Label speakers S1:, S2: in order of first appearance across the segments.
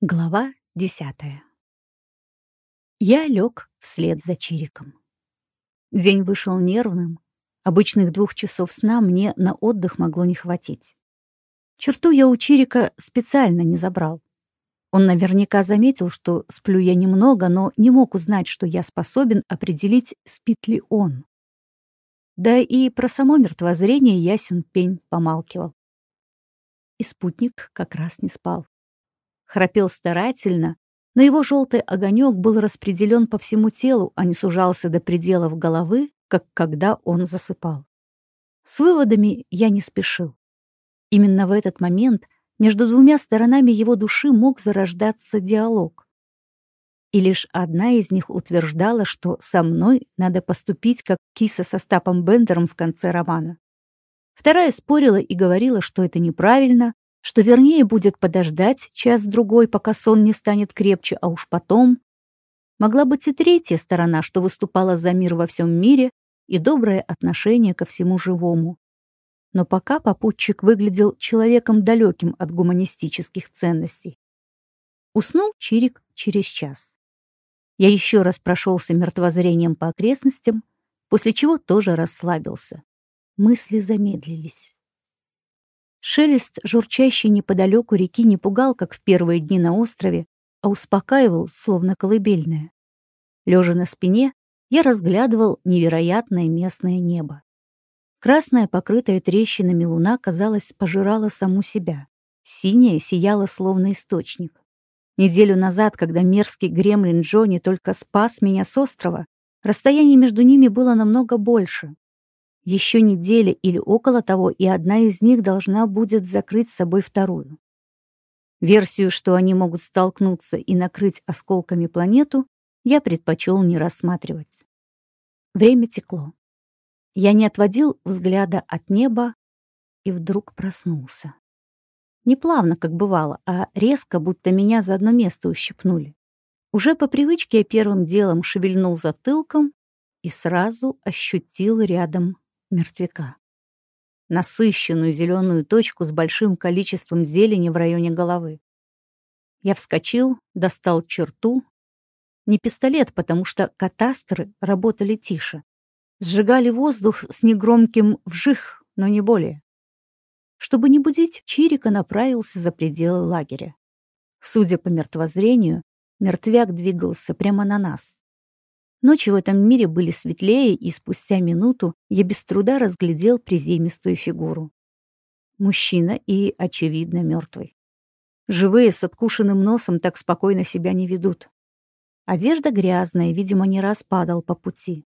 S1: Глава десятая. Я лег вслед за Чириком. День вышел нервным. Обычных двух часов сна мне на отдых могло не хватить. Черту я у Чирика специально не забрал. Он наверняка заметил, что сплю я немного, но не мог узнать, что я способен определить, спит ли он. Да и про само мертвозрение ясен пень помалкивал. И спутник как раз не спал храпел старательно, но его желтый огонек был распределен по всему телу, а не сужался до пределов головы, как когда он засыпал. С выводами я не спешил. Именно в этот момент между двумя сторонами его души мог зарождаться диалог. И лишь одна из них утверждала, что со мной надо поступить, как киса со Стапом Бендером в конце романа. Вторая спорила и говорила, что это неправильно, что вернее будет подождать час-другой, пока сон не станет крепче, а уж потом... Могла быть и третья сторона, что выступала за мир во всем мире и доброе отношение ко всему живому. Но пока попутчик выглядел человеком далеким от гуманистических ценностей. Уснул Чирик через час. Я еще раз прошелся мертвозрением по окрестностям, после чего тоже расслабился. Мысли замедлились. Шелест, журчащий неподалеку реки, не пугал, как в первые дни на острове, а успокаивал, словно колыбельное. Лежа на спине, я разглядывал невероятное местное небо. Красная, покрытая трещинами луна, казалось, пожирала саму себя. Синяя сияла, словно источник. Неделю назад, когда мерзкий гремлин Джонни только спас меня с острова, расстояние между ними было намного больше. Еще неделя или около того, и одна из них должна будет закрыть собой вторую. Версию, что они могут столкнуться и накрыть осколками планету, я предпочел не рассматривать. Время текло. Я не отводил взгляда от неба и вдруг проснулся. Не плавно, как бывало, а резко, будто меня за одно место ущипнули. Уже по привычке я первым делом шевельнул затылком и сразу ощутил рядом мертвяка. Насыщенную зеленую точку с большим количеством зелени в районе головы. Я вскочил, достал черту. Не пистолет, потому что катастры работали тише. Сжигали воздух с негромким «вжих», но не более. Чтобы не будить, Чирика направился за пределы лагеря. Судя по мертвозрению, мертвяк двигался прямо на нас. Ночи в этом мире были светлее, и спустя минуту я без труда разглядел приземистую фигуру. Мужчина и, очевидно, мертвый. Живые с откушенным носом так спокойно себя не ведут. Одежда грязная, видимо, не раз падал по пути.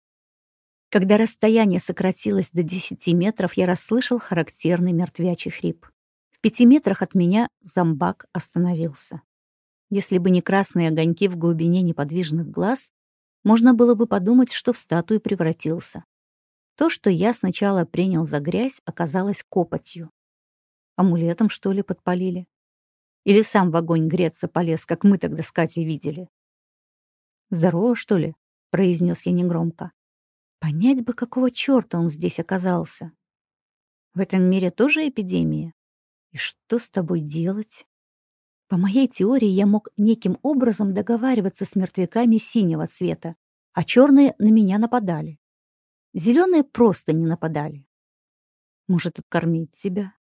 S1: Когда расстояние сократилось до десяти метров, я расслышал характерный мертвячий хрип. В пяти метрах от меня зомбак остановился. Если бы не красные огоньки в глубине неподвижных глаз, можно было бы подумать, что в статую превратился. То, что я сначала принял за грязь, оказалось копотью. Амулетом, что ли, подпалили? Или сам в огонь греться полез, как мы тогда с Катей видели? «Здорово, что ли?» — произнес я негромко. Понять бы, какого черта он здесь оказался. В этом мире тоже эпидемия? И что с тобой делать? По моей теории, я мог неким образом договариваться с мертвяками синего цвета, а черные на меня нападали. Зеленые просто не нападали. Может, откормить тебя?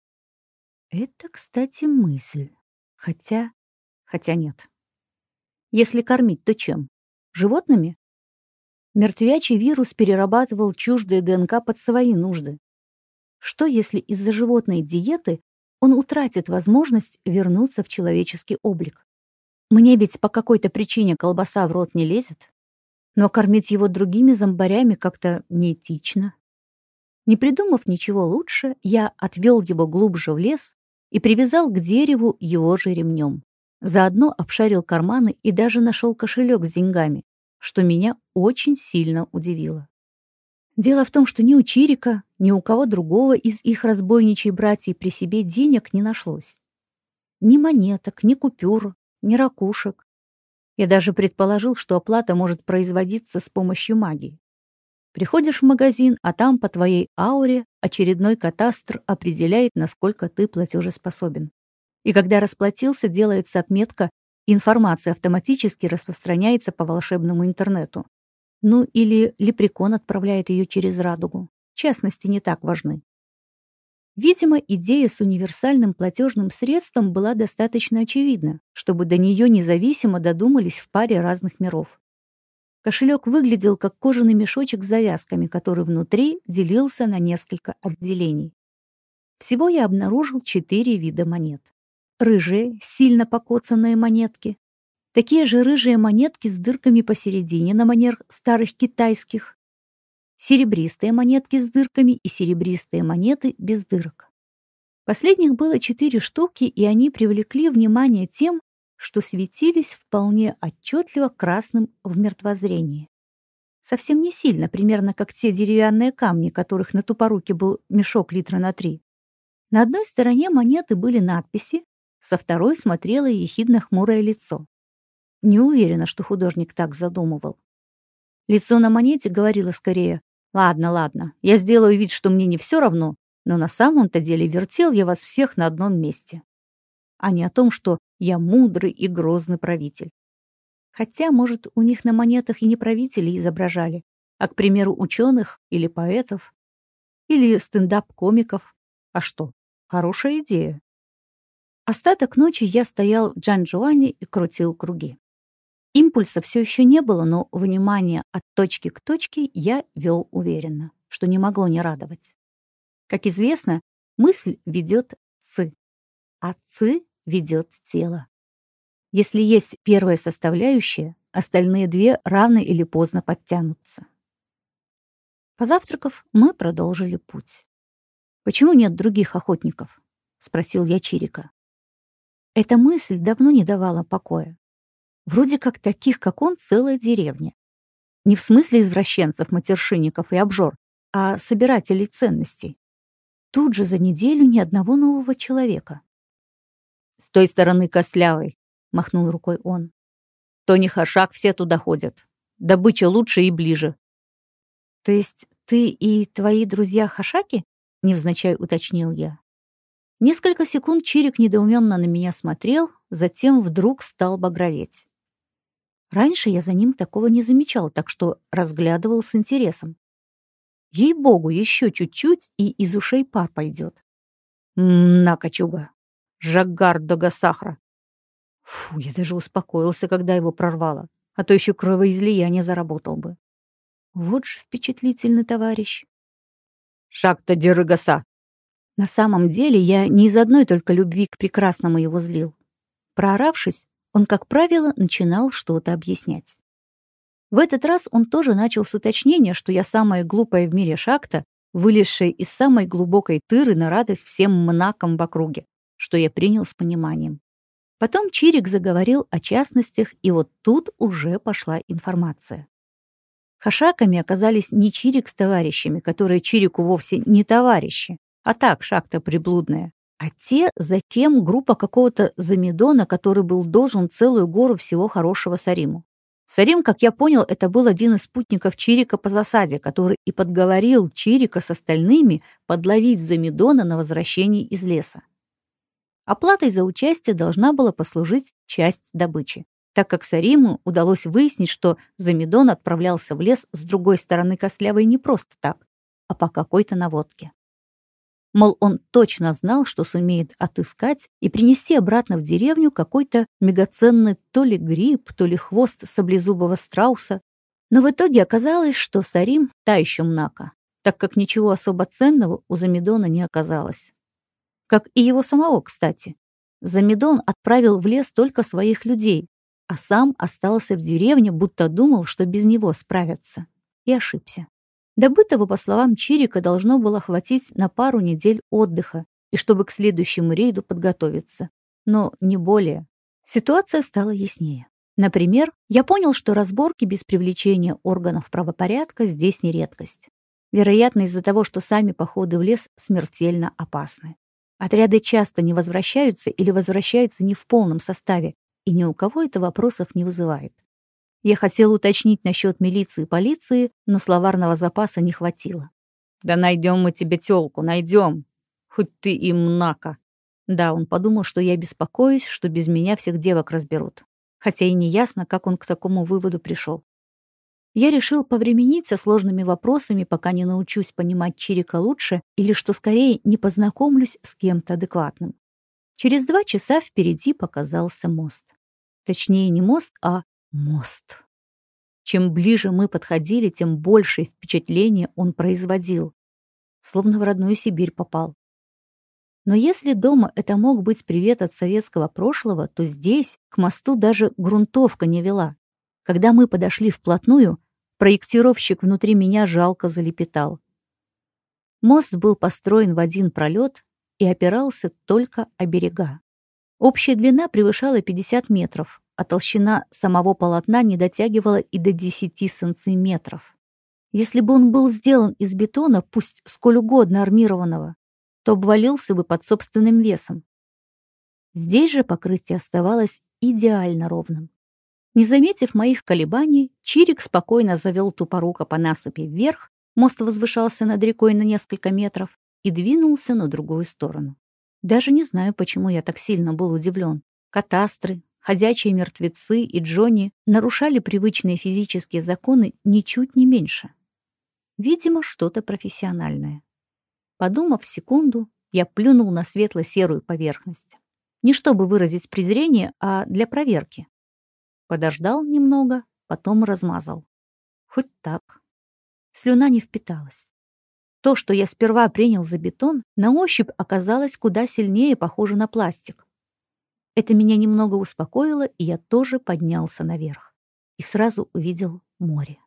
S1: Это, кстати, мысль. Хотя... Хотя нет. Если кормить, то чем? Животными? Мертвячий вирус перерабатывал чуждые ДНК под свои нужды. Что, если из-за животной диеты он утратит возможность вернуться в человеческий облик. Мне ведь по какой-то причине колбаса в рот не лезет, но кормить его другими зомбарями как-то неэтично. Не придумав ничего лучше, я отвел его глубже в лес и привязал к дереву его же ремнем. Заодно обшарил карманы и даже нашел кошелек с деньгами, что меня очень сильно удивило. Дело в том, что ни у Чирика, ни у кого другого из их разбойничьей братьев при себе денег не нашлось. Ни монеток, ни купюр, ни ракушек. Я даже предположил, что оплата может производиться с помощью магии. Приходишь в магазин, а там по твоей ауре очередной катастр определяет, насколько ты платежеспособен. И когда расплатился, делается отметка информация автоматически распространяется по волшебному интернету. Ну или лепрекон отправляет ее через радугу. Частности не так важны. Видимо, идея с универсальным платежным средством была достаточно очевидна, чтобы до нее независимо додумались в паре разных миров. Кошелек выглядел как кожаный мешочек с завязками, который внутри делился на несколько отделений. Всего я обнаружил четыре вида монет. Рыжие, сильно покоцанные монетки. Такие же рыжие монетки с дырками посередине на манер старых китайских серебристые монетки с дырками и серебристые монеты без дырок. Последних было четыре штуки, и они привлекли внимание тем, что светились вполне отчетливо красным в мертвозрении. Совсем не сильно, примерно как те деревянные камни, которых на тупоруке был мешок литра на три. На одной стороне монеты были надписи, со второй смотрело ехидно-хмурое лицо. Не уверена, что художник так задумывал. Лицо на монете говорило скорее Ладно, ладно, я сделаю вид, что мне не все равно, но на самом-то деле вертел я вас всех на одном месте. А не о том, что я мудрый и грозный правитель. Хотя, может, у них на монетах и не правителей изображали, а, к примеру, ученых или поэтов, или стендап-комиков. А что, хорошая идея. Остаток ночи я стоял в Джан-Джуане и крутил круги. Импульса все еще не было, но внимание от точки к точке я вел уверенно, что не могло не радовать. Как известно, мысль ведет ци, а ци ведет тело. Если есть первая составляющая, остальные две рано или поздно подтянутся. Позавтракав, мы продолжили путь. «Почему нет других охотников?» — спросил я Чирика. Эта мысль давно не давала покоя. Вроде как таких, как он, целая деревня. Не в смысле извращенцев, матершинников и обжор, а собирателей ценностей. Тут же за неделю ни одного нового человека. «С той стороны костлявой», — махнул рукой он. «Тони Хашак все туда ходят. Добыча лучше и ближе». «То есть ты и твои друзья Хашаки?» — невзначай уточнил я. Несколько секунд Чирик недоуменно на меня смотрел, затем вдруг стал багроветь. Раньше я за ним такого не замечал, так что разглядывал с интересом. Ей-богу, еще чуть-чуть, и из ушей пар пойдет. На, кочуга. Жагар Догасахра. Фу, я даже успокоился, когда его прорвало, а то еще кровоизлияние заработал бы. Вот же впечатлительный товарищ. Шаг-то дерыгаса. На самом деле я не из одной только любви к прекрасному его злил. Прооравшись, он, как правило, начинал что-то объяснять. В этот раз он тоже начал с уточнения, что я самая глупая в мире шахта, вылезшая из самой глубокой тыры на радость всем мнакам в округе, что я принял с пониманием. Потом Чирик заговорил о частностях, и вот тут уже пошла информация. Хашаками оказались не Чирик с товарищами, которые Чирику вовсе не товарищи, а так шахта приблудная а те, за кем группа какого-то Замедона, который был должен целую гору всего хорошего Сариму. Сарим, как я понял, это был один из спутников Чирика по засаде, который и подговорил Чирика с остальными подловить Замедона на возвращении из леса. Оплатой за участие должна была послужить часть добычи, так как Сариму удалось выяснить, что Замедон отправлялся в лес с другой стороны Костлявой не просто так, а по какой-то наводке. Мол, он точно знал, что сумеет отыскать и принести обратно в деревню какой-то мегаценный то ли гриб, то ли хвост саблезубого страуса. Но в итоге оказалось, что Сарим — та еще мнака, так как ничего особо ценного у Замедона не оказалось. Как и его самого, кстати. Замедон отправил в лес только своих людей, а сам остался в деревне, будто думал, что без него справятся. И ошибся. Добытого, по словам Чирика, должно было хватить на пару недель отдыха и чтобы к следующему рейду подготовиться. Но не более. Ситуация стала яснее. Например, я понял, что разборки без привлечения органов правопорядка здесь не редкость. Вероятно, из-за того, что сами походы в лес смертельно опасны. Отряды часто не возвращаются или возвращаются не в полном составе, и ни у кого это вопросов не вызывает. Я хотел уточнить насчет милиции и полиции, но словарного запаса не хватило. «Да найдем мы тебе тёлку, найдем. Хоть ты и мнака». Да, он подумал, что я беспокоюсь, что без меня всех девок разберут. хотя и не ясно, как он к такому выводу пришел. Я решил повременить со сложными вопросами, пока не научусь понимать Чирика лучше или, что скорее, не познакомлюсь с кем-то адекватным. Через два часа впереди показался мост. Точнее, не мост, а мост. Чем ближе мы подходили, тем большее впечатление он производил. Словно в родную Сибирь попал. Но если дома это мог быть привет от советского прошлого, то здесь к мосту даже грунтовка не вела. Когда мы подошли вплотную, проектировщик внутри меня жалко залепетал. Мост был построен в один пролет и опирался только о берега. Общая длина превышала 50 метров, а толщина самого полотна не дотягивала и до 10 сантиметров. Если бы он был сделан из бетона, пусть сколь угодно армированного, то обвалился бы под собственным весом. Здесь же покрытие оставалось идеально ровным. Не заметив моих колебаний, Чирик спокойно завел тупорука по насыпи вверх, мост возвышался над рекой на несколько метров, и двинулся на другую сторону. Даже не знаю, почему я так сильно был удивлен. Катастры, ходячие мертвецы и Джонни нарушали привычные физические законы ничуть не меньше. Видимо, что-то профессиональное. Подумав секунду, я плюнул на светло-серую поверхность. Не чтобы выразить презрение, а для проверки. Подождал немного, потом размазал. Хоть так. Слюна не впиталась. То, что я сперва принял за бетон, на ощупь оказалось куда сильнее похоже на пластик. Это меня немного успокоило, и я тоже поднялся наверх. И сразу увидел море.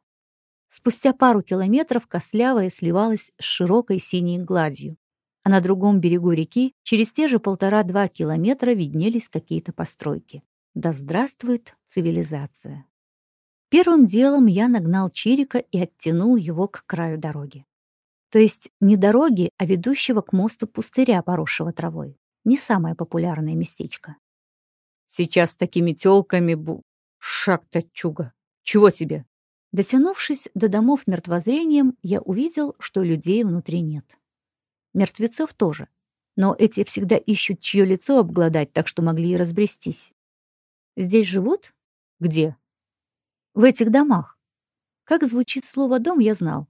S1: Спустя пару километров Кослявая сливалась с широкой синей гладью, а на другом берегу реки через те же полтора-два километра виднелись какие-то постройки. Да здравствует цивилизация! Первым делом я нагнал Чирика и оттянул его к краю дороги. То есть не дороги, а ведущего к мосту пустыря, поросшего травой. Не самое популярное местечко. Сейчас с такими тёлками бу... Шаг-то чуга. Чего тебе? Дотянувшись до домов мертвозрением, я увидел, что людей внутри нет. Мертвецов тоже. Но эти всегда ищут чье лицо обглодать, так что могли и разбрестись. Здесь живут? Где? В этих домах. Как звучит слово «дом», я знал.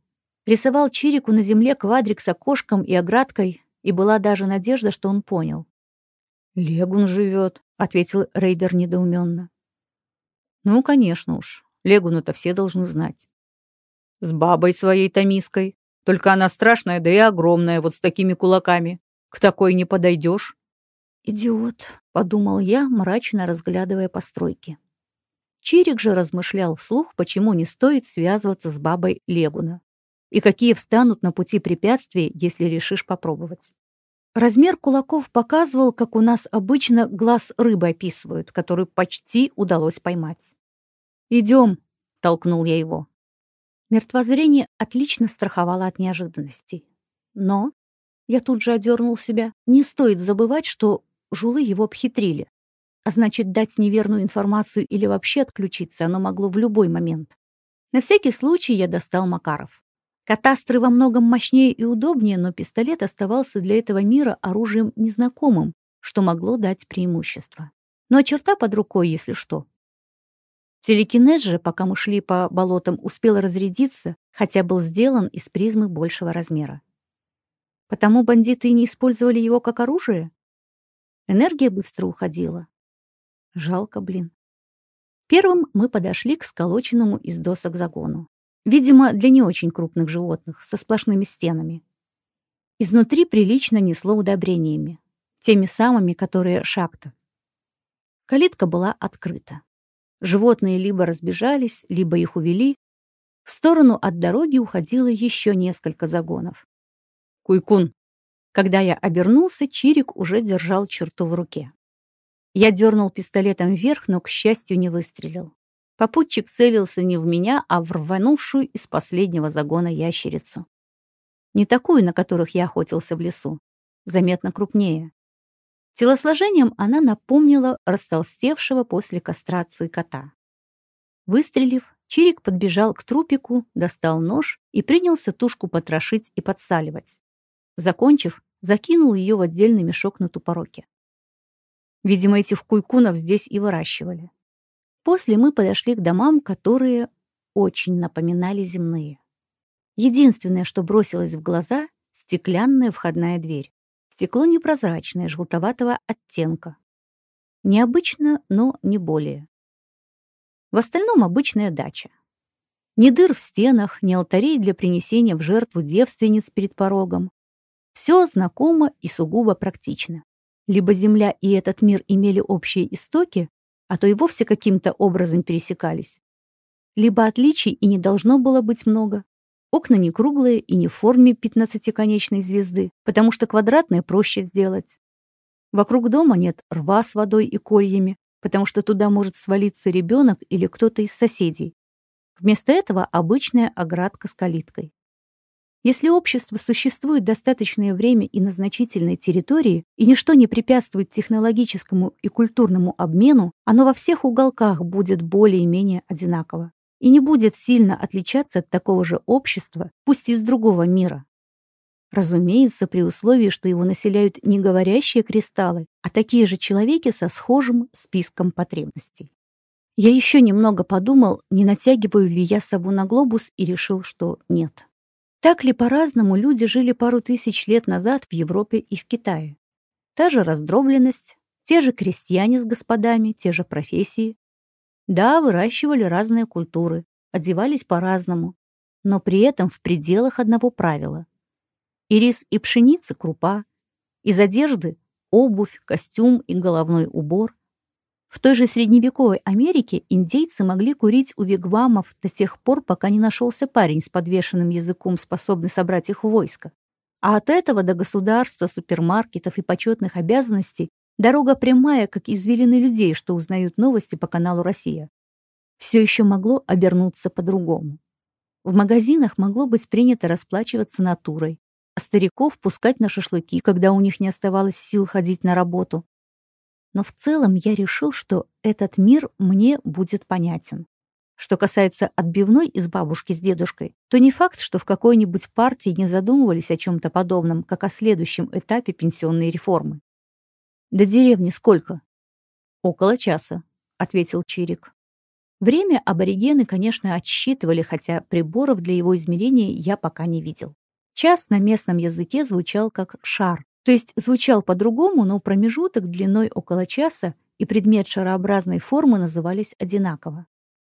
S1: Рисовал Чирику на земле квадрик с окошком и оградкой, и была даже надежда, что он понял. «Легун живет», — ответил Рейдер недоуменно. «Ну, конечно уж, Легуна-то все должны знать. С бабой своей Томиской. Только она страшная, да и огромная, вот с такими кулаками. К такой не подойдешь». «Идиот», — подумал я, мрачно разглядывая постройки. Чирик же размышлял вслух, почему не стоит связываться с бабой Легуна и какие встанут на пути препятствий, если решишь попробовать. Размер кулаков показывал, как у нас обычно глаз рыбы описывают, которую почти удалось поймать. «Идем», — толкнул я его. Мертвозрение отлично страховало от неожиданностей. Но я тут же одернул себя. Не стоит забывать, что жулы его обхитрили. А значит, дать неверную информацию или вообще отключиться оно могло в любой момент. На всякий случай я достал Макаров. Катастры во многом мощнее и удобнее, но пистолет оставался для этого мира оружием незнакомым, что могло дать преимущество. Ну а черта под рукой, если что. Телекинез же, пока мы шли по болотам, успел разрядиться, хотя был сделан из призмы большего размера. Потому бандиты не использовали его как оружие? Энергия быстро уходила. Жалко, блин. Первым мы подошли к сколоченному из досок загону. Видимо, для не очень крупных животных, со сплошными стенами. Изнутри прилично несло удобрениями, теми самыми, которые шахта. Калитка была открыта. Животные либо разбежались, либо их увели. В сторону от дороги уходило еще несколько загонов. «Куйкун!» Когда я обернулся, Чирик уже держал черту в руке. Я дернул пистолетом вверх, но, к счастью, не выстрелил. Попутчик целился не в меня, а в рванувшую из последнего загона ящерицу. Не такую, на которых я охотился в лесу. Заметно крупнее. Телосложением она напомнила растолстевшего после кастрации кота. Выстрелив, Чирик подбежал к трупику, достал нож и принялся тушку потрошить и подсаливать. Закончив, закинул ее в отдельный мешок на тупороке. Видимо, этих куйкунов здесь и выращивали. После мы подошли к домам, которые очень напоминали земные. Единственное, что бросилось в глаза — стеклянная входная дверь. Стекло непрозрачное, желтоватого оттенка. Необычно, но не более. В остальном обычная дача. Ни дыр в стенах, ни алтарей для принесения в жертву девственниц перед порогом. Все знакомо и сугубо практично. Либо Земля и этот мир имели общие истоки, а то и вовсе каким-то образом пересекались. Либо отличий и не должно было быть много. Окна не круглые и не в форме пятнадцатиконечной звезды, потому что квадратные проще сделать. Вокруг дома нет рва с водой и кольями, потому что туда может свалиться ребенок или кто-то из соседей. Вместо этого обычная оградка с калиткой. Если общество существует достаточное время и на значительной территории, и ничто не препятствует технологическому и культурному обмену, оно во всех уголках будет более-менее одинаково и не будет сильно отличаться от такого же общества, пусть из другого мира. Разумеется, при условии, что его населяют не говорящие кристаллы, а такие же человеки со схожим списком потребностей. Я еще немного подумал, не натягиваю ли я сову на глобус, и решил, что нет. Так ли по-разному люди жили пару тысяч лет назад в Европе и в Китае? Та же раздробленность, те же крестьяне с господами, те же профессии. Да, выращивали разные культуры, одевались по-разному, но при этом в пределах одного правила. И рис и пшеница – крупа, из одежды – обувь, костюм и головной убор, в той же средневековой Америке индейцы могли курить у вигвамов до тех пор, пока не нашелся парень с подвешенным языком, способный собрать их в войско. А от этого до государства, супермаркетов и почетных обязанностей дорога прямая, как извилины людей, что узнают новости по каналу «Россия». Все еще могло обернуться по-другому. В магазинах могло быть принято расплачиваться натурой, а стариков пускать на шашлыки, когда у них не оставалось сил ходить на работу, но в целом я решил, что этот мир мне будет понятен. Что касается отбивной из бабушки с дедушкой, то не факт, что в какой-нибудь партии не задумывались о чем-то подобном, как о следующем этапе пенсионной реформы. «До деревни сколько?» «Около часа», — ответил Чирик. Время аборигены, конечно, отсчитывали, хотя приборов для его измерения я пока не видел. Час на местном языке звучал как «шар», то есть звучал по-другому, но промежуток длиной около часа и предмет шарообразной формы назывались одинаково.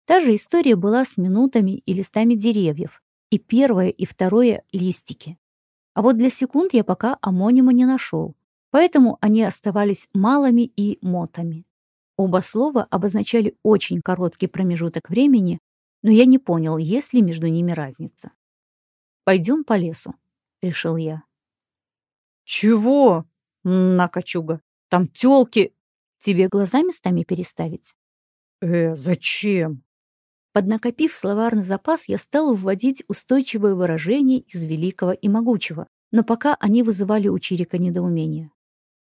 S1: Та же история была с минутами и листами деревьев, и первое, и второе — листики. А вот для секунд я пока амонима не нашел, поэтому они оставались малыми и мотами. Оба слова обозначали очень короткий промежуток времени, но я не понял, есть ли между ними разница. «Пойдем по лесу», — решил я.
S2: «Чего?» «На, кочуга, там тёлки...»
S1: «Тебе глаза местами переставить?»
S2: «Э, зачем?»
S1: Поднакопив словарный запас, я стал вводить устойчивые выражения из великого и могучего, но пока они вызывали у Чирика недоумение.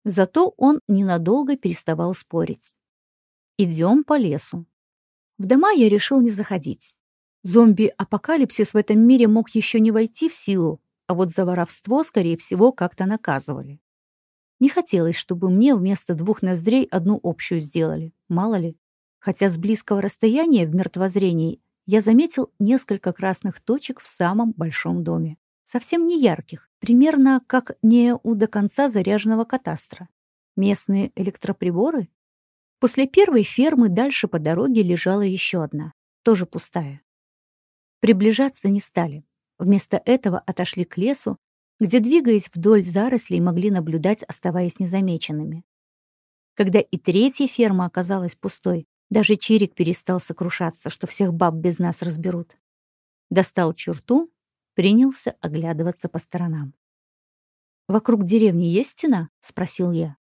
S1: Зато он ненадолго переставал спорить. «Идем по лесу». В дома я решил не заходить. Зомби-апокалипсис в этом мире мог еще не войти в силу, а вот за воровство, скорее всего, как-то наказывали. Не хотелось, чтобы мне вместо двух ноздрей одну общую сделали, мало ли. Хотя с близкого расстояния в мертвозрении я заметил несколько красных точек в самом большом доме. Совсем не ярких, примерно как не у до конца заряженного катастра. Местные электроприборы? После первой фермы дальше по дороге лежала еще одна, тоже пустая. Приближаться не стали. Вместо этого отошли к лесу, где, двигаясь вдоль зарослей, могли наблюдать, оставаясь незамеченными. Когда и третья ферма оказалась пустой, даже Чирик перестал сокрушаться, что всех баб без нас разберут. Достал черту, принялся оглядываться по сторонам. «Вокруг деревни есть стена?» — спросил я.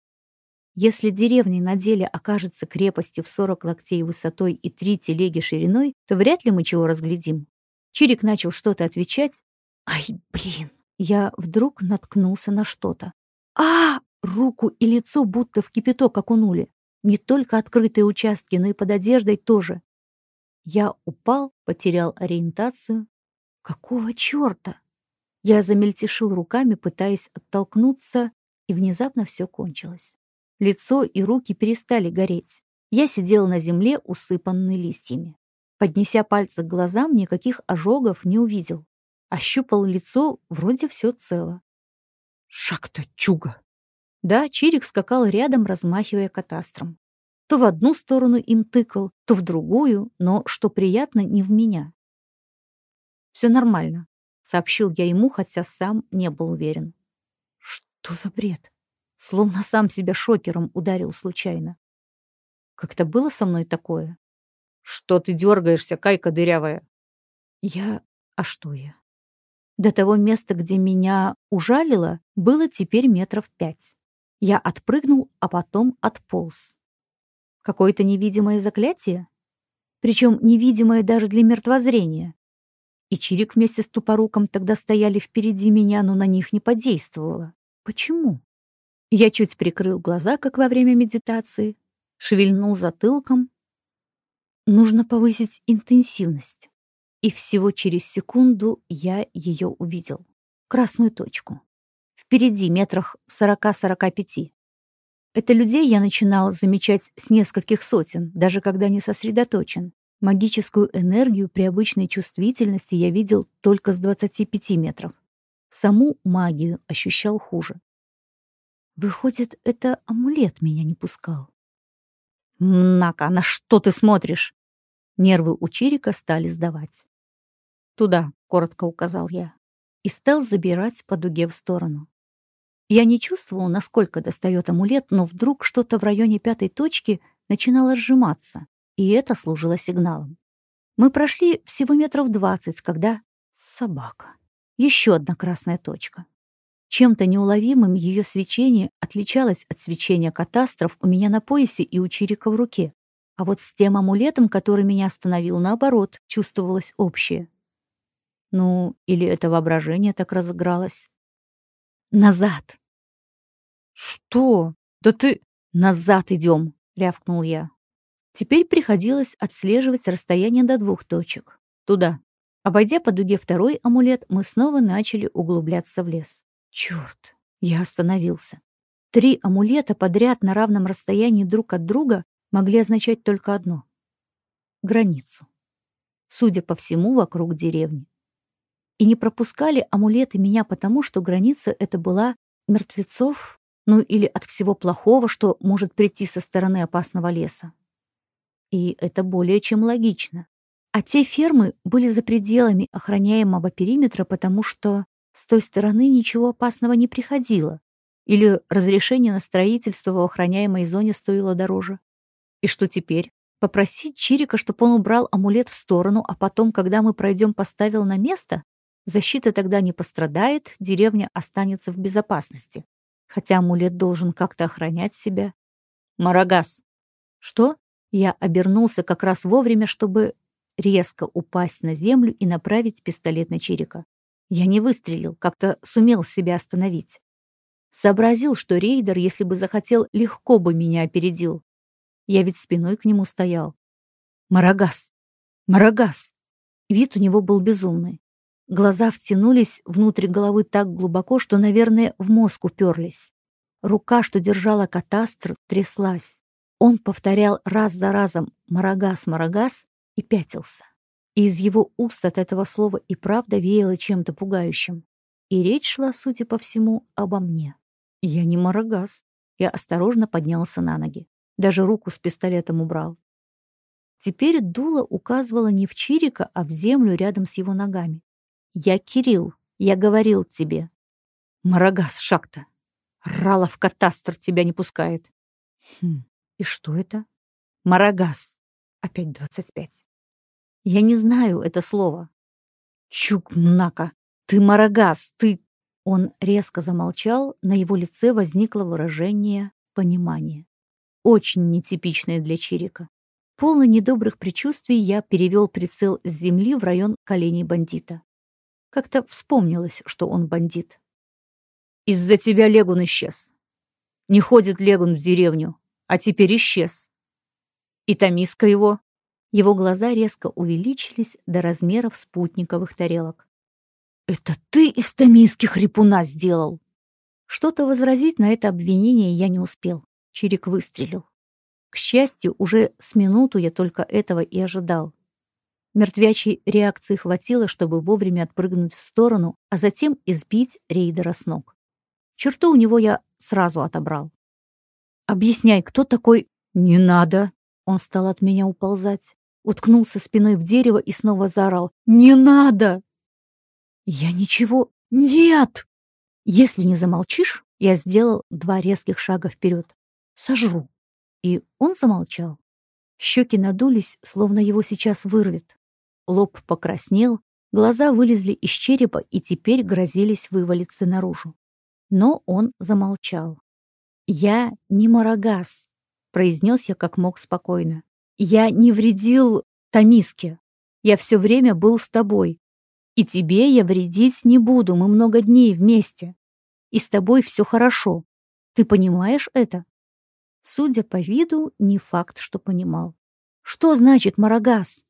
S1: Если деревня на деле окажется крепостью в 40 локтей высотой и три телеги шириной, то вряд ли мы чего разглядим. Чирик начал что-то отвечать. Ай, блин. Я вдруг наткнулся на что-то. А, руку и лицо будто в кипяток окунули. Не только открытые участки, но и под одеждой тоже. Я упал, потерял ориентацию. Какого черта? Я замельтешил руками, пытаясь оттолкнуться, и внезапно все кончилось. Лицо и руки перестали гореть. Я сидела на земле, усыпанной листьями. Поднеся пальцы к глазам, никаких ожогов не увидел. Ощупал лицо, вроде все цело.
S2: Шаг-то чуга.
S1: Да, Чирик скакал рядом, размахивая катастром. То в одну сторону им тыкал, то в другую, но, что приятно, не в меня. «Все нормально», — сообщил я ему, хотя сам не был уверен. Что за бред? Словно сам себя шокером ударил случайно. Как-то было со мной такое?
S2: Что ты дергаешься, кайка дырявая?
S1: Я... А что я? До того места, где меня ужалило, было теперь метров пять. Я отпрыгнул, а потом отполз. Какое-то невидимое заклятие? Причем невидимое даже для мертвозрения. И Чирик вместе с Тупоруком тогда стояли впереди меня, но на них не подействовало. Почему? Я чуть прикрыл глаза, как во время медитации, шевельнул затылком. Нужно повысить интенсивность. И всего через секунду я ее увидел. Красную точку. Впереди, метрах в 40-45. Это людей я начинал замечать с нескольких сотен, даже когда не сосредоточен. Магическую энергию при обычной чувствительности я видел только с 25 метров. Саму магию ощущал хуже. Выходит, это амулет меня не пускал.
S2: «Нака, на что ты смотришь?»
S1: Нервы у Чирика стали сдавать.
S2: «Туда», — коротко указал я,
S1: и стал забирать по дуге в сторону. Я не чувствовал, насколько достает амулет, но вдруг что-то в районе пятой точки начинало сжиматься, и это служило сигналом. Мы прошли всего метров двадцать, когда... Собака. Еще одна красная точка. Чем-то неуловимым ее свечение отличалось от свечения катастроф у меня на поясе и у Чирика в руке. А вот с тем амулетом, который меня остановил, наоборот, чувствовалось общее. Ну, или это воображение так разыгралось. «Назад!»
S2: «Что? Да ты...»
S1: «Назад идем!» — рявкнул я. Теперь приходилось отслеживать расстояние до двух точек. Туда. Обойдя по дуге второй амулет, мы снова начали углубляться в лес. Черт! Я остановился. Три амулета подряд на равном расстоянии друг от друга могли означать только одно — границу. Судя по всему, вокруг деревни. И не пропускали амулеты меня потому, что граница это была мертвецов, ну или от всего плохого, что может прийти со стороны опасного леса. И это более чем логично. А те фермы были за пределами охраняемого периметра, потому что с той стороны ничего опасного не приходило. Или разрешение на строительство в охраняемой зоне стоило дороже. И что теперь? Попросить Чирика, чтобы он убрал амулет в сторону, а потом, когда мы пройдем, поставил на место? Защита тогда не пострадает, деревня останется в безопасности. Хотя амулет должен как-то охранять себя. Марагас. Что? Я обернулся как раз вовремя, чтобы резко упасть на землю и направить пистолет на Чирика. Я не выстрелил, как-то сумел себя остановить. Сообразил, что рейдер, если бы захотел, легко бы меня опередил. Я ведь спиной к нему стоял. Марагас! Марагас! Вид у него был безумный. Глаза втянулись внутрь головы так глубоко, что, наверное, в мозг уперлись. Рука, что держала катастр, тряслась. Он повторял раз за разом «Марагас, Марагас» и пятился. И из его уст от этого слова и правда веяло чем-то пугающим. И речь шла, судя по всему, обо мне. Я не Марагас. Я осторожно поднялся на ноги. Даже руку с пистолетом убрал. Теперь дуло указывало не в Чирика, а в землю рядом с его ногами. «Я Кирилл, я говорил тебе». «Марагас, шаг-то! Ралов катастр тебя не пускает». «Хм, и что это?» «Марагас». Опять двадцать пять. Я не знаю это слово. Чукнака, ты Марагас, ты... Он резко замолчал, на его лице возникло выражение понимания. Очень нетипичное для Чирика. Полный недобрых предчувствий я перевел прицел с земли в район коленей бандита. Как-то вспомнилось, что он бандит. «Из-за тебя Легун исчез. Не ходит Легун в деревню, а теперь исчез. И Тамиска его его глаза резко увеличились до размеров спутниковых тарелок. «Это ты из тамийских репуна сделал!» Что-то возразить на это обвинение я не успел. Чирик выстрелил. К счастью, уже с минуту я только этого и ожидал. Мертвячей реакции хватило, чтобы вовремя отпрыгнуть в сторону, а затем избить рейдера с ног. Черту у него я сразу отобрал. «Объясняй, кто такой...» «Не надо!» Он стал от меня уползать, уткнулся спиной в дерево и снова заорал. «Не надо!» «Я ничего... Нет!» «Если не замолчишь, я сделал два резких шага вперед. Сожру!» И он замолчал. Щеки надулись, словно его сейчас вырвет. Лоб покраснел, глаза вылезли из черепа и теперь грозились вывалиться наружу. Но он замолчал. «Я не Марагас», — произнес я как мог спокойно. «Я не вредил Тамиске. Я все время был с тобой. И тебе я вредить не буду, мы много дней вместе. И с тобой все хорошо. Ты понимаешь это?» Судя по виду, не факт, что понимал. «Что значит Марагас?»